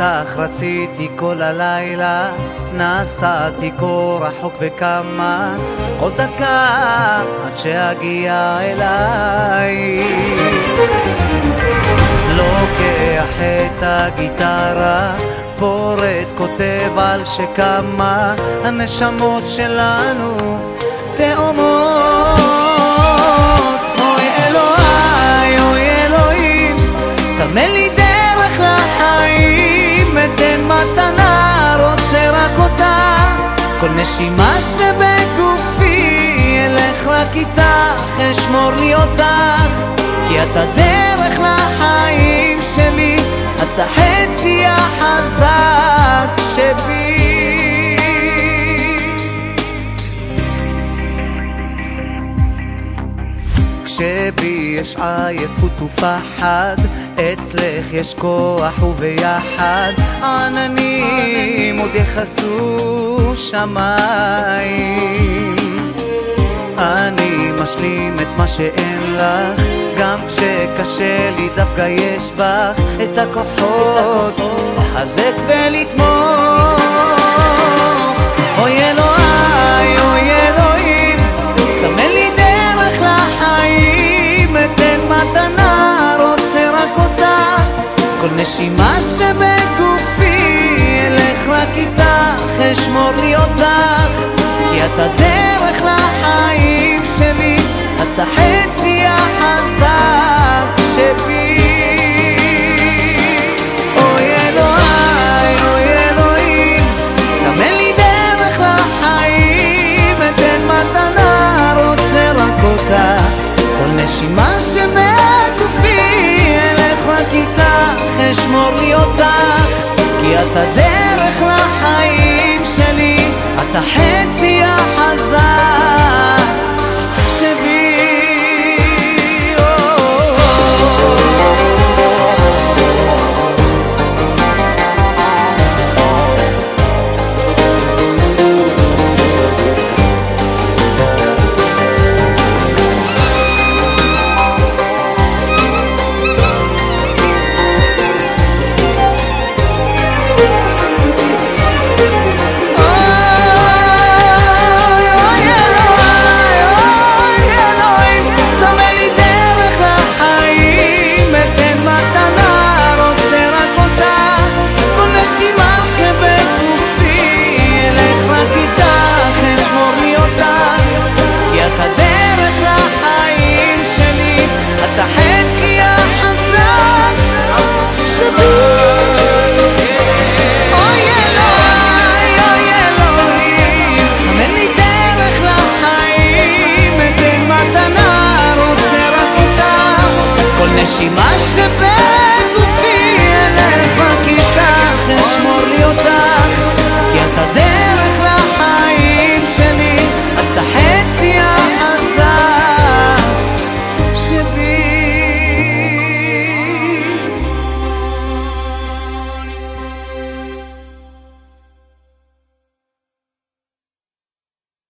אותך רציתי כל הלילה, נסעתי כה רחוק וכמה, עוד דקה עד שאגיע אליי. לוקח את הגיטרה, פורט, כותב על שכמה הנשמות שלנו כל נשימה שבגופי, אלך רק איתך, אשמור לי אותך, כי את הדרך לחיים שלי, את החצי החזק שבי. כשבי יש עייפות ופחד, אצלך יש כוח וביחד, עננים עוד יכסו שמיים. אני משלים את מה שאין לך, גם כשקשה לי דווקא יש בך את הכוחות. לחזק ולתמוך. כל נשימה שבגופי, אלך רק איתך, אשמור לי אותך, כי את הדרך לחיים שלי, את החצי החזק שבי. אוי סמן לי דרך נשימה אשמור לי אותך, כי את הדרך